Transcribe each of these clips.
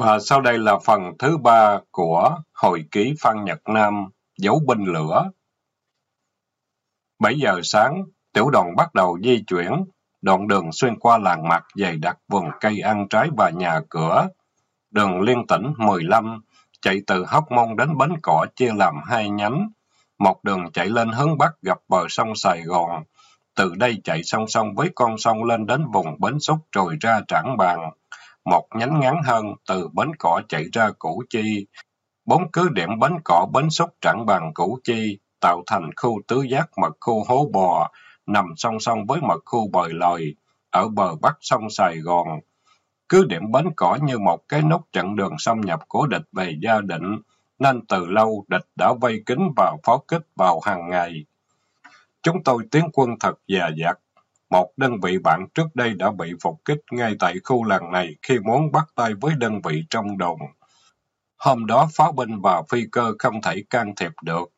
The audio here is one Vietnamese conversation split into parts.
Và sau đây là phần thứ ba của Hồi ký Phan Nhật Nam, Dấu binh lửa. 7 giờ sáng, tiểu đoàn bắt đầu di chuyển, đoạn đường xuyên qua làng mạc dày đặc vườn cây ăn trái và nhà cửa. Đường liên tỉnh 15 chạy từ Hóc Môn đến Bến Cỏ chia làm hai nhánh. Một đường chạy lên hướng Bắc gặp bờ sông Sài Gòn. Từ đây chạy song song với con sông lên đến vùng Bến Xúc rồi ra Trảng Bàng. Một nhánh ngắn hơn từ Bến Cỏ chạy ra Củ Chi. Bốn cứ điểm Bến Cỏ, Bến Xúc, Trảng bằng Củ Chi tạo thành khu tứ giác mật khu Hố Bò, nằm song song với mật khu Bời Lời, ở bờ bắc sông Sài Gòn. Cứ điểm Bến Cỏ như một cái nút chặn đường xâm nhập của địch về gia định, nên từ lâu địch đã vây kín và pháo kích vào hàng ngày. Chúng tôi tiến quân thật dè dặt. Một đơn vị bạn trước đây đã bị phục kích ngay tại khu làng này khi muốn bắt tay với đơn vị trong đồn. Hôm đó pháo binh và phi cơ không thể can thiệp được,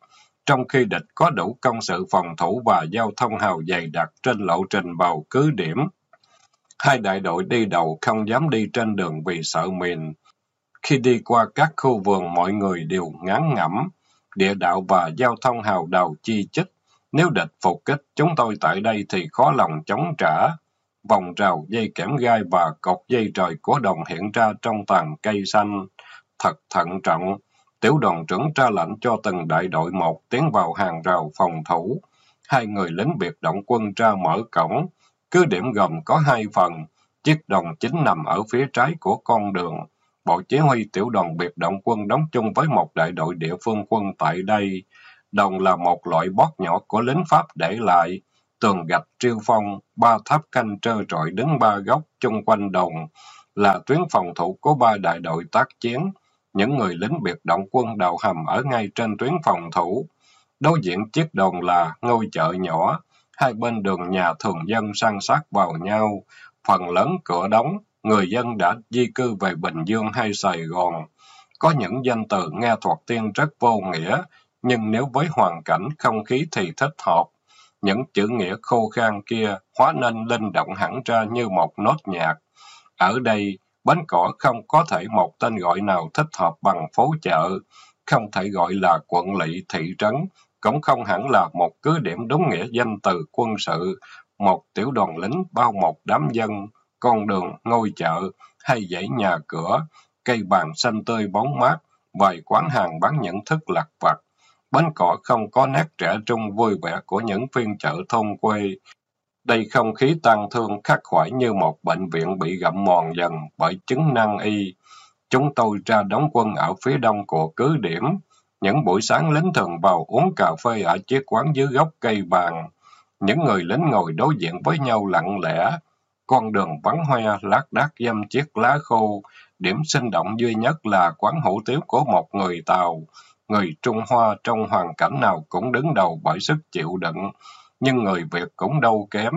trong khi địch có đủ công sự phòng thủ và giao thông hào dày đặc trên lộ trình vào cứ điểm. Hai đại đội đi đầu không dám đi trên đường vì sợ mìn. Khi đi qua các khu vườn mọi người đều ngán ngẩm, địa đạo và giao thông hào đầu chi chích. Nếu địch phục kích chúng tôi tại đây thì khó lòng chống trả. Vòng rào dây kẽm gai và cột dây trời của đồng hiện ra trong tàn cây xanh. Thật thận trọng, tiểu đoàn trưởng ra lệnh cho từng đại đội một tiến vào hàng rào phòng thủ. Hai người lính biệt động quân ra mở cổng. Cứ điểm gồm có hai phần, chiếc đồng chính nằm ở phía trái của con đường. Bộ chỉ huy tiểu đoàn biệt động quân đóng chung với một đại đội địa phương quân tại đây. Đồng là một loại bót nhỏ của lính Pháp để lại. Tường gạch triêu phong, ba tháp canh trơ trọi đứng ba góc chung quanh đồng, là tuyến phòng thủ của ba đại đội tác chiến. Những người lính biệt động quân đầu hầm ở ngay trên tuyến phòng thủ. Đối diện chiếc đồng là ngôi chợ nhỏ, hai bên đường nhà thường dân san sát vào nhau, phần lớn cửa đóng, người dân đã di cư về Bình Dương hay Sài Gòn. Có những danh từ nghe thuật tiên rất vô nghĩa, nhưng nếu với hoàn cảnh không khí thì thích hợp. Những chữ nghĩa khô khan kia hóa nên linh động hẳn ra như một nốt nhạc. Ở đây, bến cỏ không có thể một tên gọi nào thích hợp bằng phố chợ, không thể gọi là quận lỵ thị trấn, cũng không hẳn là một cứ điểm đúng nghĩa danh từ quân sự, một tiểu đoàn lính bao một đám dân, con đường, ngôi chợ, hay dãy nhà cửa, cây bàn xanh tươi bóng mát, vài quán hàng bán những thức lặt vặt. Bến cỏ không có nét trẻ trung vui vẻ của những phiên chợ thôn quê. Đây không khí tăng thương khắc khoải như một bệnh viện bị gặm mòn dần bởi chứng năng y. Chúng tôi ra đóng quân ở phía đông của cứ điểm. Những buổi sáng lính thường vào uống cà phê ở chiếc quán dưới gốc cây vàng. Những người lính ngồi đối diện với nhau lặng lẽ. Con đường vắng hoe, lác đác dăm chiếc lá khô. Điểm sinh động duy nhất là quán hủ tiếu của một người Tàu. Người Trung Hoa trong hoàn cảnh nào cũng đứng đầu bởi sức chịu đựng. Nhưng người Việt cũng đâu kém.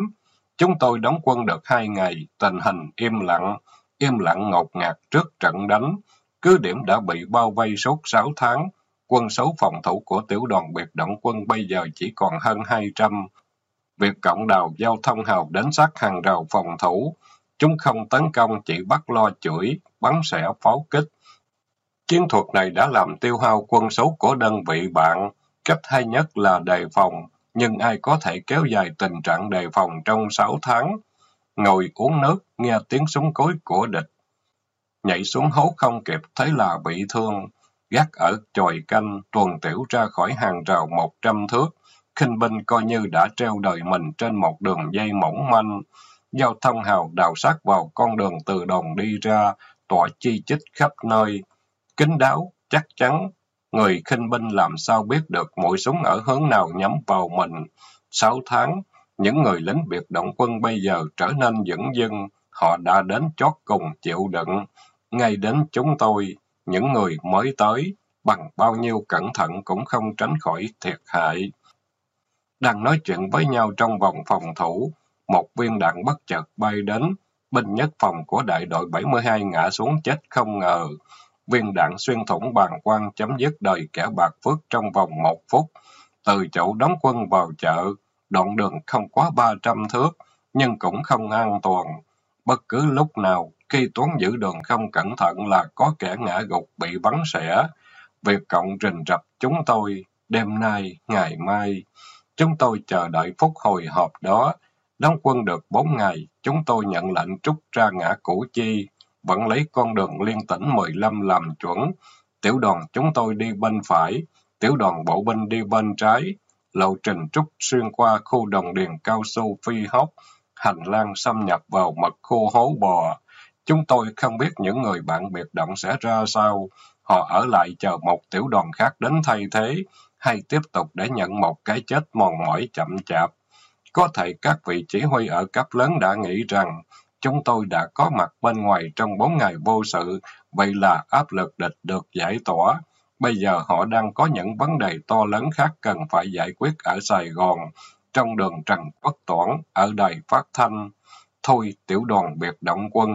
Chúng tôi đóng quân được hai ngày, tình hình im lặng, im lặng ngột ngạt trước trận đánh. Cứ điểm đã bị bao vây suốt sáu tháng, quân số phòng thủ của tiểu đoàn biệt động quân bây giờ chỉ còn hơn 200. Việc cộng đào giao thông hào đến sát hàng rào phòng thủ, chúng không tấn công chỉ bắt lo chửi, bắn xẻ pháo kích. Chiến thuật này đã làm tiêu hao quân số của đơn vị bạn. Cách hay nhất là đề phòng, nhưng ai có thể kéo dài tình trạng đề phòng trong 6 tháng. Ngồi uống nước, nghe tiếng súng cối của địch. Nhảy xuống hố không kịp, thấy là bị thương gác ở chòi canh, tuần tiểu ra khỏi hàng rào một trăm thước. khinh binh coi như đã treo đời mình trên một đường dây mỏng manh. Giao thông hào đào sát vào con đường từ đồng đi ra, tỏa chi chích khắp nơi. Kính đáo, chắc chắn, người khinh binh làm sao biết được mũi súng ở hướng nào nhắm vào mình. Sáu tháng, những người lính biệt động quân bây giờ trở nên dững dưng, họ đã đến chót cùng chịu đựng. Ngay đến chúng tôi, những người mới tới, bằng bao nhiêu cẩn thận cũng không tránh khỏi thiệt hại. Đang nói chuyện với nhau trong vòng phòng thủ, một viên đạn bất chợt bay đến, binh nhất phòng của đại đội 72 ngã xuống chết không ngờ. Viên đạn xuyên thủng bàn quan chấm dứt đời kẻ bạc phước trong vòng một phút. Từ chỗ đóng quân vào chợ, đoạn đường không quá 300 thước, nhưng cũng không an toàn. bất cứ lúc nào, khi Tuấn giữ đường không cẩn thận là có kẻ ngã gục bị bắn xẻ. Việc cộng rình rập chúng tôi, đêm nay, ngày mai. Chúng tôi chờ đợi phút hồi họp đó. Đóng quân được bốn ngày, chúng tôi nhận lệnh trút ra ngã Củ Chi, vẫn lấy con đường liên tỉnh 15 làm chuẩn. Tiểu đoàn chúng tôi đi bên phải, tiểu đoàn bộ binh đi bên trái. Lộ trình trúc xuyên qua khu đồng điền cao su phi hốc, hành lang xâm nhập vào mật khu hố bò. Chúng tôi không biết những người bạn biệt động sẽ ra sao. Họ ở lại chờ một tiểu đoàn khác đến thay thế, hay tiếp tục để nhận một cái chết mòn mỏi chậm chạp. Có thể các vị chỉ huy ở cấp lớn đã nghĩ rằng chúng tôi đã có mặt bên ngoài trong bốn ngày vô sự, vậy là áp lực địch được giải tỏa. Bây giờ họ đang có những vấn đề to lớn khác cần phải giải quyết ở Sài Gòn, trong đường Trần Quốc Toản, ở đài phát thanh. Thôi, tiểu đoàn biệt động quân,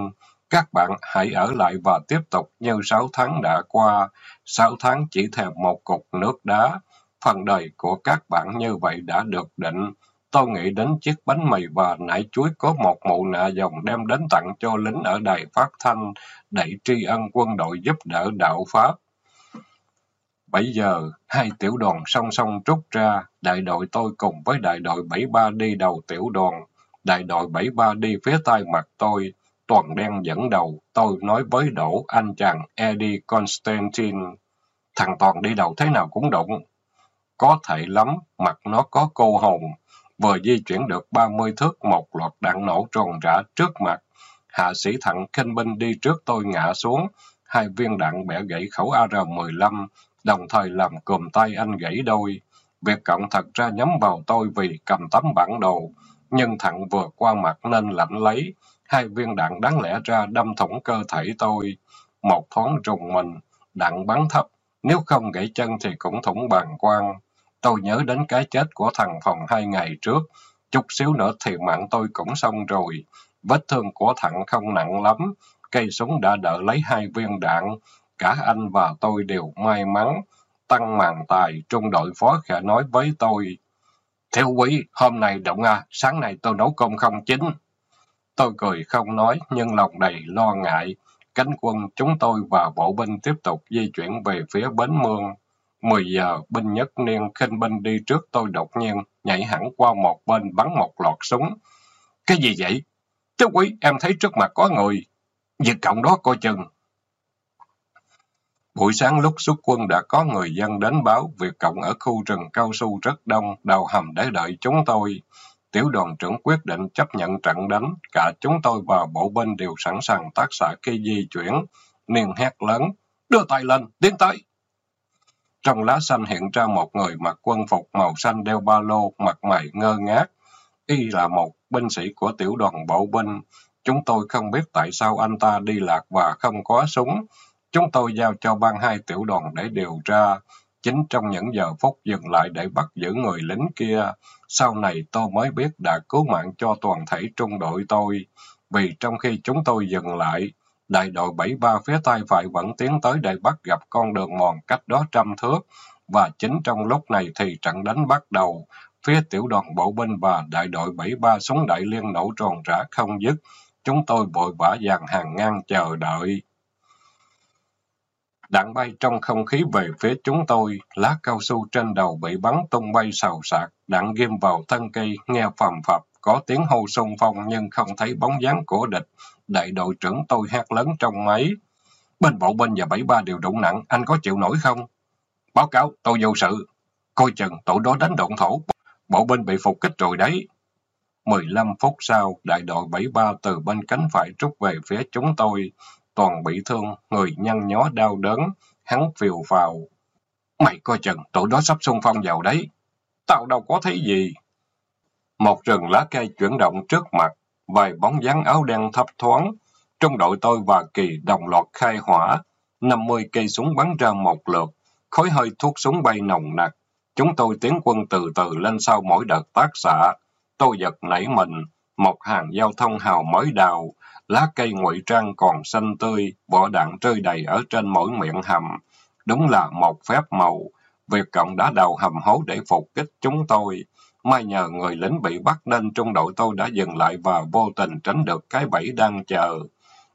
các bạn hãy ở lại và tiếp tục như sáu tháng đã qua. Sáu tháng chỉ thèm một cục nước đá. Phần đời của các bạn như vậy đã được định. Tôi nghĩ đến chiếc bánh mì và nải chuối có một mụ nạ dòng đem đến tặng cho lính ở đài phát thanh, để tri ân quân đội giúp đỡ đạo Pháp. Bảy giờ, hai tiểu đoàn song song rút ra, đại đội tôi cùng với đại đội 73 đi đầu tiểu đoàn. Đại đội 73 đi phía tay mặt tôi, toàn đen dẫn đầu, tôi nói với Đỗ, anh chàng Eddie Constantine. Thằng Toàn đi đầu thế nào cũng đụng. Có thể lắm, mặt nó có cô hồn. Vừa di chuyển được 30 thước một loạt đạn nổ tròn rã trước mặt. Hạ sĩ thẳng khinh binh đi trước tôi ngã xuống. Hai viên đạn bẻ gãy khẩu AR-15, đồng thời làm cùm tay anh gãy đôi. Việc cộng thật ra nhắm vào tôi vì cầm tấm bản đồ, nhưng thẳng vừa qua mặt nên lạnh lấy. Hai viên đạn đáng lẽ ra đâm thủng cơ thể tôi. Một thoáng rùng mình, đạn bắn thấp, nếu không gãy chân thì cũng thủng bàn quan. Tôi nhớ đến cái chết của thằng phòng hai ngày trước. Chút xíu nữa thì mạng tôi cũng xong rồi. Vết thương của thằng không nặng lắm. Cây súng đã đỡ lấy hai viên đạn. Cả anh và tôi đều may mắn. Tăng màn tài, trung đội phó khẽ nói với tôi. Thiếu quý, hôm nay động à, sáng nay tôi nấu cơm không chín. Tôi cười không nói, nhưng lòng đầy lo ngại. Cánh quân chúng tôi và bộ binh tiếp tục di chuyển về phía bến mương. 10 giờ, binh nhất niên khinh binh đi trước tôi đột nhiên, nhảy hẳn qua một bên bắn một loạt súng. Cái gì vậy? Thiếu quý, em thấy trước mặt có người. Việc cộng đó coi chừng. Buổi sáng lúc xuất quân đã có người dân đến báo việc cộng ở khu rừng cao su rất đông, đào hầm để đợi chúng tôi. Tiểu đoàn trưởng quyết định chấp nhận trận đánh, cả chúng tôi và bộ binh đều sẵn sàng tác xạ khi di chuyển. Niên hét lớn, đưa tay lên, tiến tới. Trong lá xanh hiện ra một người mặc quân phục màu xanh đeo ba lô, mặt mày ngơ ngác. Y là một binh sĩ của tiểu đoàn bộ binh. Chúng tôi không biết tại sao anh ta đi lạc và không có súng. Chúng tôi giao cho ban hai tiểu đoàn để điều tra. Chính trong những giờ phút dừng lại để bắt giữ người lính kia, sau này tôi mới biết đã cứu mạng cho toàn thể trung đội tôi. Vì trong khi chúng tôi dừng lại, đại đội 73 phía tay phải vẫn tiến tới để bắt gặp con đường mòn cách đó trăm thước. Và chính trong lúc này thì trận đánh bắt đầu, phía tiểu đoàn bộ binh và đại đội 73 súng đại liên nổ tròn rã không dứt. Chúng tôi vội vã dàn hàng ngang chờ đợi. Đạn bay trong không khí về phía chúng tôi, lá cao su trên đầu bị bắn tung bay xào xạc, đạn ghim vào thân cây, nghe phầm phập, có tiếng hô xung phong nhưng không thấy bóng dáng của địch. Đại đội trưởng tôi hát lớn trong máy. Bên bộ binh và bảy ba đều đụng nặng, anh có chịu nổi không? Báo cáo, tôi vô sự. Coi chừng, tổ đó đánh động thổ. Bộ binh bị phục kích rồi đấy. 15 phút sau, đại đội 73 từ bên cánh phải rút về phía chúng tôi toàn bị thương, người nhăn nhó đau đớn, hắn phiều vào Mày coi chừng, tụi đó sắp xung phong vào đấy. Tao đâu có thấy gì. Một rừng lá cây chuyển động trước mặt, vài bóng dáng áo đen thấp thoáng. Trong đội tôi và Kỳ đồng loạt khai hỏa, 50 cây súng bắn ra một lượt, khói hơi thuốc súng bay nồng nặc. Chúng tôi tiến quân từ từ lên sau mỗi đợt tác xạ. Tôi giật nảy mình, một hàng giao thông hào mới đào, lá cây ngụy trang còn xanh tươi, vỏ đạn rơi đầy ở trên mỗi miệng hầm. Đúng là một phép màu. Việt Cộng đã đào hầm hố để phục kích chúng tôi. May nhờ người lính bị bắt nên trung đội tôi đã dừng lại và vô tình tránh được cái bẫy đang chờ.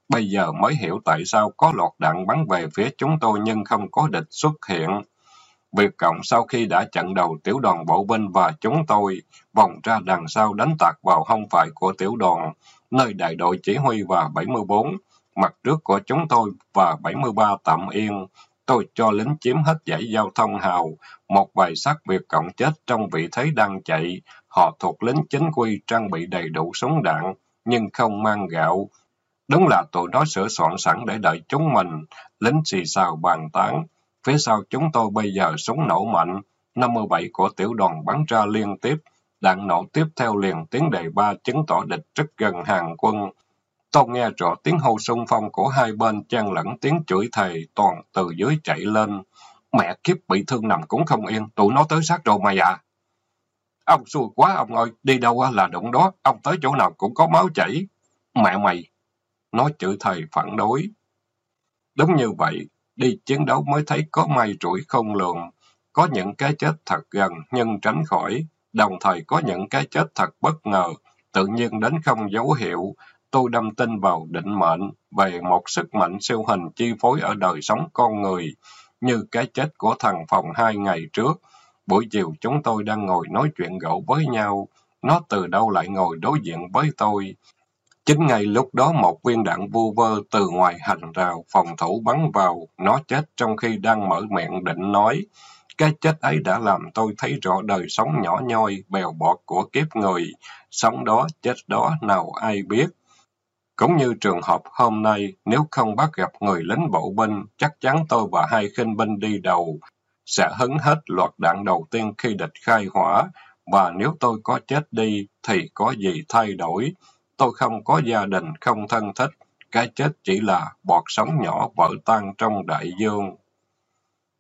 Bây giờ mới hiểu tại sao có loạt đạn bắn về phía chúng tôi nhưng không có địch xuất hiện. Việt Cộng sau khi đã chặn đầu tiểu đoàn bộ binh và chúng tôi, vòng ra đằng sau đánh tạc vào hông phải của tiểu đoàn, nơi đại đội chỉ huy và 74, mặt trước của chúng tôi và 73 tạm yên. Tôi cho lính chiếm hết dãy giao thông hào, một vài sát biệt Cộng chết trong vị thế đang chạy. Họ thuộc lính chính quy trang bị đầy đủ súng đạn, nhưng không mang gạo. Đúng là tụi nó sửa soạn sẵn để đợi chúng mình, lính xì xào bàn tán. Phía sau chúng tôi bây giờ súng nổ mạnh, 57 của tiểu đoàn bắn ra liên tiếp, đạn nổ tiếp theo liền tiếng đề ba chứng tỏ địch rất gần hàng quân. Tôi nghe rõ tiếng hô xung phong của hai bên chen lẫn tiếng chửi thề toàn từ dưới chạy lên. Mẹ kiếp bị thương nằm cũng không yên, tụi nó tới sát rồi mày à. Dạ. Ông xui quá ông ơi, đi đâu là đụng đó, ông tới chỗ nào cũng có máu chảy. Mẹ mày! Nó chửi thầy phản đối. Đúng như vậy, đi chiến đấu mới thấy có may rủi không lường. Có những cái chết thật gần nhưng tránh khỏi, đồng thời có những cái chết thật bất ngờ, tự nhiên đến không dấu hiệu. Tôi đâm tin vào định mệnh về một sức mạnh siêu hình chi phối ở đời sống con người, như cái chết của thằng phòng hai ngày trước. Buổi chiều chúng tôi đang ngồi nói chuyện gẫu với nhau, nó từ đâu lại ngồi đối diện với tôi. Chính ngay lúc đó một viên đạn vu vơ từ ngoài hành rào phòng thủ bắn vào, nó chết trong khi đang mở miệng định nói. Cái chết ấy đã làm tôi thấy rõ đời sống nhỏ nhoi, bèo bọt của kiếp người. Sống đó, chết đó, nào ai biết. Cũng như trường hợp hôm nay, nếu không bắt gặp người lính bộ binh, chắc chắn tôi và hai khinh binh đi đầu, sẽ hứng hết loạt đạn đầu tiên khi địch khai hỏa, và nếu tôi có chết đi, thì có gì thay đổi. Tôi không có gia đình, không thân thích, cái chết chỉ là bọt sóng nhỏ vỡ tan trong đại dương.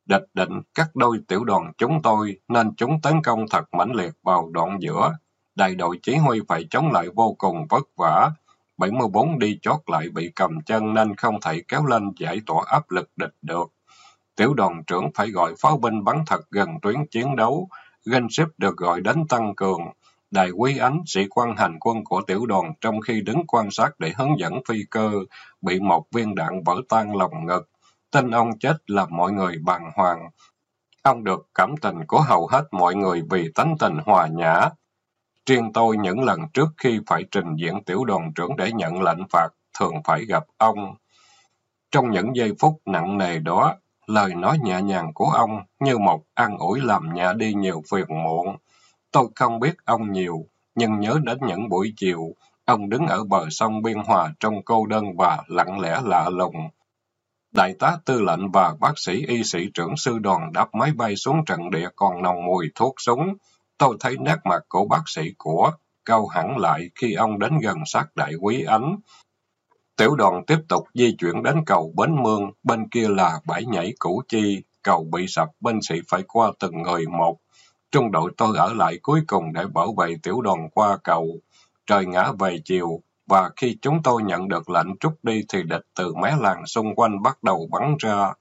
Địch định cắt đôi tiểu đoàn chúng tôi, nên chúng tấn công thật mãnh liệt vào đoạn giữa. Đại đội chỉ huy phải chống lại vô cùng vất vả. 74 đi chót lại bị cầm chân nên không thể kéo lên giải tỏa áp lực địch được. Tiểu đoàn trưởng phải gọi pháo binh bắn thật gần tuyến chiến đấu. Ganh được gọi đến tăng cường. Đại quý ánh, sĩ quan hành quân của tiểu đoàn trong khi đứng quan sát để hướng dẫn phi cơ, bị một viên đạn vỡ tan lòng ngực. Tin ông chết làm mọi người bàng hoàng. Ông được cảm tình của hầu hết mọi người vì tánh tình hòa nhã. Riêng tôi những lần trước khi phải trình diện tiểu đoàn trưởng để nhận lệnh phạt, thường phải gặp ông. Trong những giây phút nặng nề đó, lời nói nhẹ nhàng của ông như một an ủi làm nhẹ đi nhiều phiền muộn. Tôi không biết ông nhiều, nhưng nhớ đến những buổi chiều, ông đứng ở bờ sông Biên Hòa trong cô đơn và lặng lẽ lạ lùng. Đại tá tư lệnh và bác sĩ y sĩ trưởng sư đoàn đáp máy bay xuống trận địa còn nồng mùi thuốc súng. Tôi thấy nét mặt của bác sĩ của cao hẳn lại khi ông đến gần sát đại quý ánh. Tiểu đoàn tiếp tục di chuyển đến cầu Bến Mương, bên kia là bãi nhảy Củ Chi, cầu bị sập binh sĩ phải qua từng người một. Trung đội tôi ở lại cuối cùng để bảo vệ tiểu đoàn qua cầu. Trời ngã về chiều, và khi chúng tôi nhận được lệnh trút đi thì địch từ mé làng xung quanh bắt đầu bắn ra.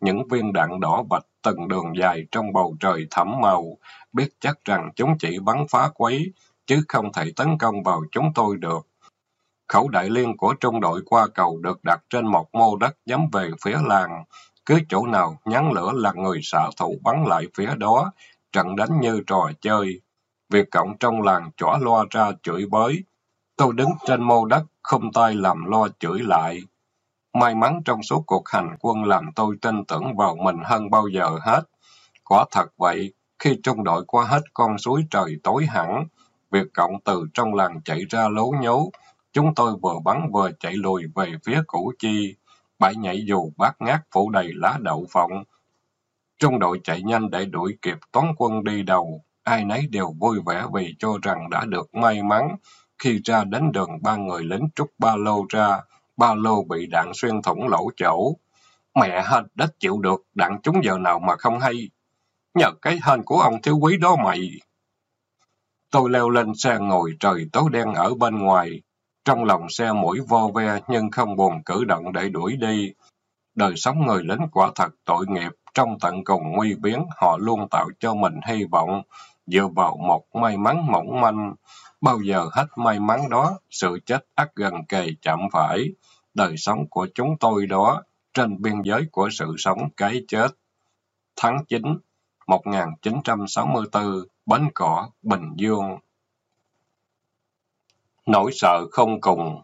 Những viên đạn đỏ bạch từng đường dài trong bầu trời thẳm màu, biết chắc rằng chúng chỉ bắn phá quấy, chứ không thể tấn công vào chúng tôi được. Khẩu đại liên của trung đội qua cầu được đặt trên một mô đất nhắm về phía làng. Cứ chỗ nào nhắn lửa là người xạ thủ bắn lại phía đó, trận đánh như trò chơi. Việc cộng trong làng chỏ loa ra chửi bới. Tôi đứng trên mô đất, không tay làm lo chửi lại. May mắn trong suốt cuộc hành quân làm tôi tin tưởng vào mình hơn bao giờ hết. Quả thật vậy, khi trung đội qua hết con suối trời tối hẳn, việc cộng từ trong làng chạy ra lố nhố, chúng tôi vừa bắn vừa chạy lùi về phía Củ Chi. Bãi nhảy dù bát ngát phủ đầy lá đậu phộng, Trung đội chạy nhanh để đuổi kịp toán quân đi đầu. Ai nấy đều vui vẻ vì cho rằng đã được may mắn. Khi ra đến đường, ba người lính trúc ba lô ra. Ba lô bị đạn xuyên thủng lỗ chỗ. Mẹ hên, đất chịu được, đạn trúng giờ nào mà không hay. Nhờ cái hên của ông thiếu quý đó mày. Tôi leo lên xe ngồi trời tối đen ở bên ngoài. Trong lòng xe mũi vo ve nhưng không buồn cử động để đuổi đi. Đời sống người lính quả thật tội nghiệp, trong tận cùng nguy biến, họ luôn tạo cho mình hy vọng. dựa vào một may mắn mỏng manh. Bao giờ hết may mắn đó, sự chết ắt gần kề chạm phải. Đời sống của chúng tôi đó, trên biên giới của sự sống cái chết. Tháng 9, 1964, Bến Cỏ, Bình Dương Nỗi sợ không cùng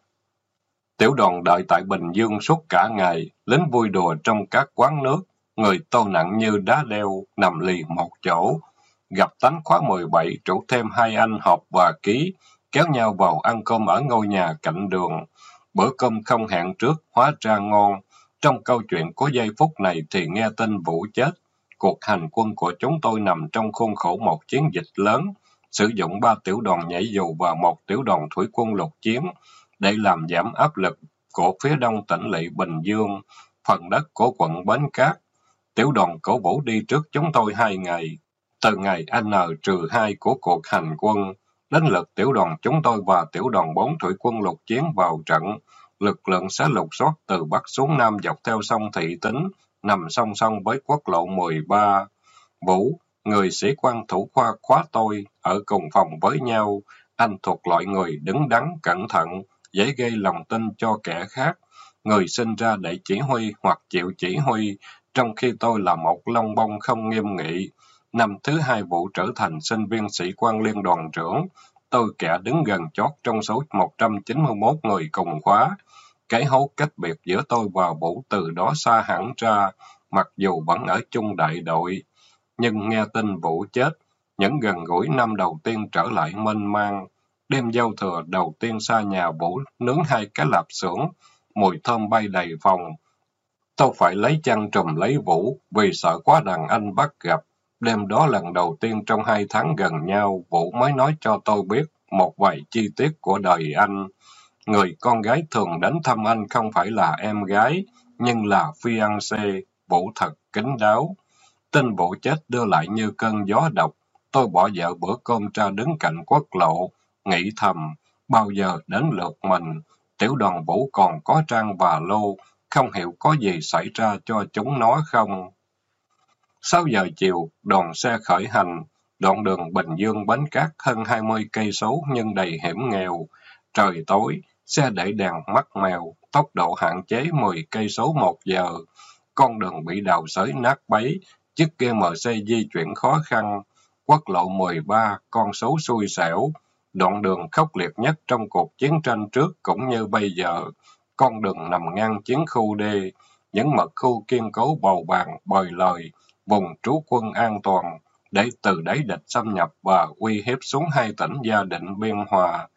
Tiểu đoàn đợi tại Bình Dương suốt cả ngày, lính vui đùa trong các quán nước, người tô nặng như đá đeo, nằm lì một chỗ. Gặp tánh khóa 17, trụ thêm hai anh học và ký, kéo nhau vào ăn cơm ở ngôi nhà cạnh đường. Bữa cơm không hẹn trước, hóa ra ngon. Trong câu chuyện của giây phút này thì nghe tin Vũ chết. Cuộc hành quân của chúng tôi nằm trong khuôn khổ một chiến dịch lớn, sử dụng ba tiểu đoàn nhảy dù và một tiểu đoàn thủy quân lục chiến để làm giảm áp lực của phía đông tỉnh lỵ Bình Dương, phần đất của quận Bến Cát. Tiểu đoàn cổ vũ đi trước chúng tôi hai ngày, từ ngày N-2 của cuộc hành quân, đến lượt tiểu đoàn chúng tôi và tiểu đoàn 4 thủy quân lục chiến vào trận. Lực lượng sẽ lục soát từ Bắc xuống Nam dọc theo sông Thị Tính, nằm song song với quốc lộ 13. Vũ, người sĩ quan thủ khoa khóa tôi, ở cùng phòng với nhau. Anh thuộc loại người đứng đắn, cẩn thận, dễ gây lòng tin cho kẻ khác. Người sinh ra để chỉ huy hoặc chịu chỉ huy, trong khi tôi là một lông bông không nghiêm nghị. Năm thứ hai vụ trở thành sinh viên sĩ quan liên đoàn trưởng, tôi kẻ đứng gần chót trong số 191 người cùng khóa. Cái hố cách biệt giữa tôi và Vũ từ đó xa hẳn ra, mặc dù vẫn ở chung đại đội. Nhưng nghe tin Vũ chết, những gần gũi năm đầu tiên trở lại mênh mang. Đêm giao thừa đầu tiên xa nhà Vũ nướng hai cái lạp xưởng, mùi thơm bay đầy phòng. Tôi phải lấy chăn trùm lấy Vũ vì sợ quá đàn anh bắt gặp. Đêm đó lần đầu tiên trong hai tháng gần nhau, Vũ mới nói cho tôi biết một vài chi tiết của đời anh. Người con gái thường đến thăm anh không phải là em gái, nhưng là fiancé, Vũ thật kính đáo. Tin Vũ chết đưa lại như cơn gió độc. Tôi bỏ vợ bữa cơm ra đứng cạnh quốc lộ, nghĩ thầm, bao giờ đến lượt mình, tiểu đoàn Vũ còn có trang và lô, không hiểu có gì xảy ra cho chúng nó không. 6 giờ chiều, đoàn xe khởi hành, đoạn đường Bình Dương Bến Cát hơn 20 cây số nhưng đầy hiểm nghèo. Trời tối, xe để đèn mắt mèo, tốc độ hạn chế 10 cây số một giờ. Con đường bị đào xới nát bấy, chiếc GMC di chuyển khó khăn. Quốc lộ 13, con số xui xẻo, đoạn đường khốc liệt nhất trong cuộc chiến tranh trước cũng như bây giờ. Con đường nằm ngang chiến khu D, những mật khu kiên cố bầu bàn, bời lời, vùng trú quân an toàn, để từ đấy địch xâm nhập và uy hiếp xuống hai tỉnh Gia Định Biên Hòa.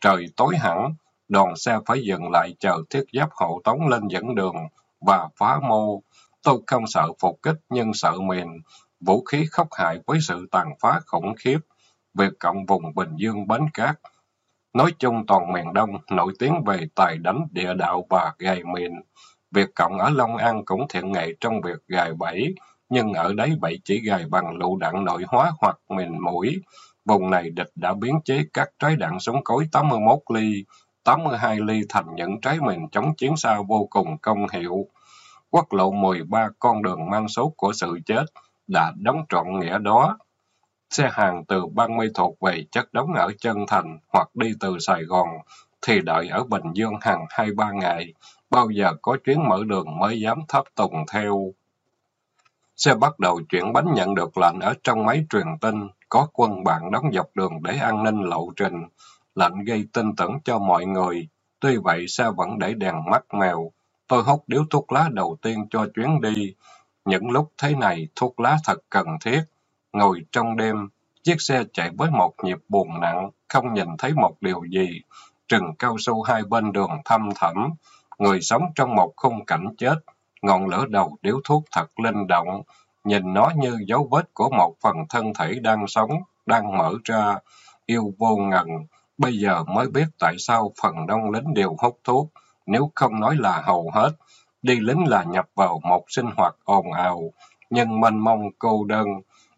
Trời tối hẳn, đoàn xe phải dừng lại chờ thiết giáp hộ tống lên dẫn đường và phá mô. Tôi không sợ phục kích nhưng sợ mìn, vũ khí khốc hại với sự tàn phá khủng khiếp. việc Cộng vùng Bình Dương Bến Cát. Nói chung toàn miền Đông nổi tiếng về tài đánh địa đạo và gài mìn. Việt Cộng ở Long An cũng thiện nghệ trong việc gài bẫy, nhưng ở đấy bẫy chỉ gài bằng lựu đạn nội hóa hoặc mìn mũi. Vùng này địch đã biến chế các trái đạn súng cối 81 ly, 82 ly thành những trái mìn chống chiến xa vô cùng công hiệu. Quốc lộ 13 con đường mang số của sự chết đã đóng trọn nghĩa đó. Xe hàng từ băng mê thuộc về chất đóng ở chân thành hoặc đi từ Sài Gòn thì đợi ở Bình Dương hàng hai ba ngày, bao giờ có chuyến mở đường mới dám thấp tùng theo. Xe bắt đầu chuyển bánh nhận được lệnh ở trong máy truyền tin, có quân bạn đóng dọc đường để an ninh lộ trình. Lệnh gây tin tưởng cho mọi người. Tuy vậy xe vẫn để đèn mắt mèo. Tôi hút điếu thuốc lá đầu tiên cho chuyến đi. Những lúc thế này, thuốc lá thật cần thiết. Ngồi trong đêm, chiếc xe chạy với một nhịp buồn nặng, không nhìn thấy một điều gì. Rừng cao su hai bên đường thăm thẳm, người sống trong một khung cảnh chết ngọn lửa đầu điếu thuốc thật linh động, nhìn nó như dấu vết của một phần thân thể đang sống, đang mở ra, yêu vô ngần. Bây giờ mới biết tại sao phần đông lính đều hút thuốc, nếu không nói là hầu hết. Đi lính là nhập vào một sinh hoạt ồn ào, nhưng mênh mông cô đơn,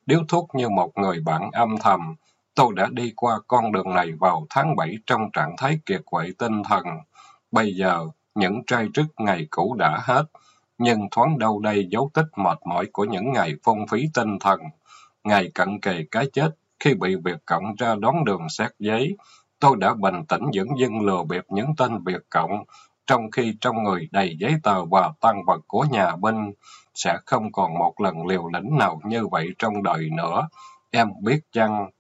điếu thuốc như một người bạn âm thầm. Tôi đã đi qua con đường này vào tháng 7 trong trạng thái kiệt quệ tinh thần. Bây giờ, những trai trức ngày cũ đã hết, nhưng thoáng đâu đây dấu tích mệt mỏi của những ngày phong phí tinh thần. Ngày cận kề cái chết, khi bị Việt Cộng ra đón đường xét giấy, tôi đã bình tĩnh dẫn dưng lừa bịp những tên Việt Cộng, trong khi trong người đầy giấy tờ và tăng vật của nhà binh, sẽ không còn một lần liều lĩnh nào như vậy trong đời nữa. Em biết chăng?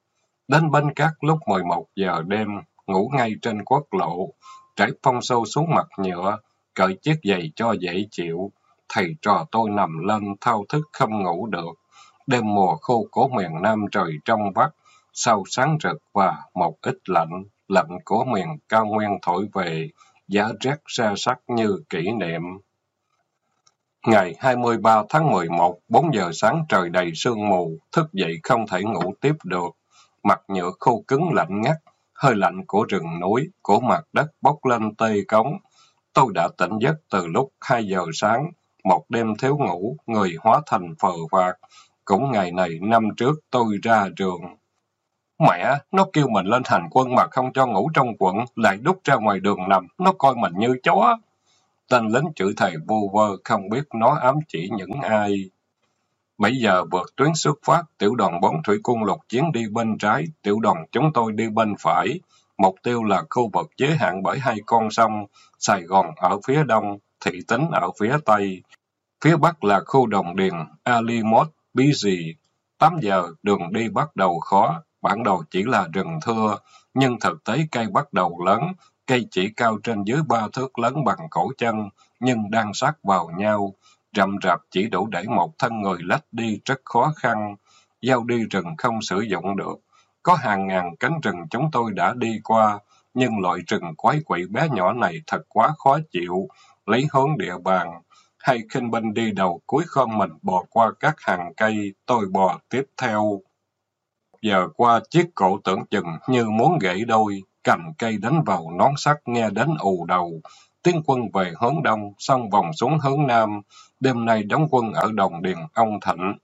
Đến Bến Cát lúc 11 giờ đêm, ngủ ngay trên quốc lộ, trải phong sâu xuống mặt nhựa, cởi chiếc giày cho dễ chịu. Thầy trò tôi nằm lên thao thức không ngủ được. Đêm mùa khô của miền Nam trời trong vắt, sau sáng rực và một ít lạnh, lạnh của miền cao nguyên thổi về, giá rét xa sắt như kỷ niệm. Ngày 23 tháng 11, 4 giờ sáng trời đầy sương mù, thức dậy không thể ngủ tiếp được. Mặt nhựa khô cứng lạnh ngắt, hơi lạnh của rừng núi, của mặt đất bốc lên tê cống. Tôi đã tỉnh giấc từ lúc 2 giờ sáng, một đêm thiếu ngủ, người hóa thành phờ phạt. Cũng ngày này năm trước tôi ra trường. Mẹ, nó kêu mình lên hành quân mà không cho ngủ trong quận, lại đút ra ngoài đường nằm, nó coi mình như chó. Tên lính chữ thầy vô vơ, không biết nó ám chỉ những ai. Bây giờ vượt tuyến xuất phát, tiểu đoàn bóng thủy quân lục chiến đi bên trái, tiểu đoàn chúng tôi đi bên phải. Mục tiêu là khu vực giới hạn bởi hai con sông, Sài Gòn ở phía đông, thị tính ở phía tây. Phía bắc là khu đồng điền, Alimot, Busy. 8 giờ, đường đi bắt đầu khó, bản đồ chỉ là rừng thưa, nhưng thực tế cây bắt đầu lớn, cây chỉ cao trên dưới ba thước lớn bằng cổ chân, nhưng đang sát vào nhau. Rậm rạp chỉ đủ để một thân người lách đi rất khó khăn. Giao đi rừng không sử dụng được. Có hàng ngàn cánh rừng chúng tôi đã đi qua, nhưng loại rừng quái quỷ bé nhỏ này thật quá khó chịu. Lấy hướng địa bàn, hay khinh binh đi đầu cuối khom mình bò qua các hàng cây, tôi bò tiếp theo. Giờ qua chiếc cổ tưởng chừng như muốn gãy đôi, cành cây đánh vào nón sắt nghe đến ù đầu. Tiến quân về hướng đông, xong vòng xuống hướng nam. Đêm nay đóng quân ở đồng điền ông Thịnh.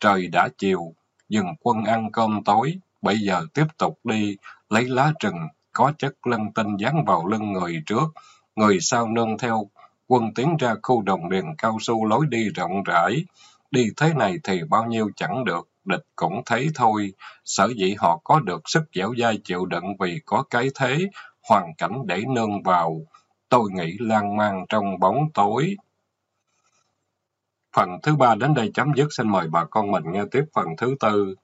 Trời đã chiều, dừng quân ăn cơm tối. Bây giờ tiếp tục đi, lấy lá rừng, có chất lân tinh dán vào lưng người trước. Người sau nương theo, quân tiến ra khu đồng điền cao su lối đi rộng rãi. Đi thế này thì bao nhiêu chẳng được, địch cũng thấy thôi. Sở dĩ họ có được sức dẻo dai chịu đựng vì có cái thế, hoàn cảnh để nương vào. Tôi nghĩ lan man trong bóng tối. Phần thứ ba đến đây chấm dứt. Xin mời bà con mình nghe tiếp phần thứ tư.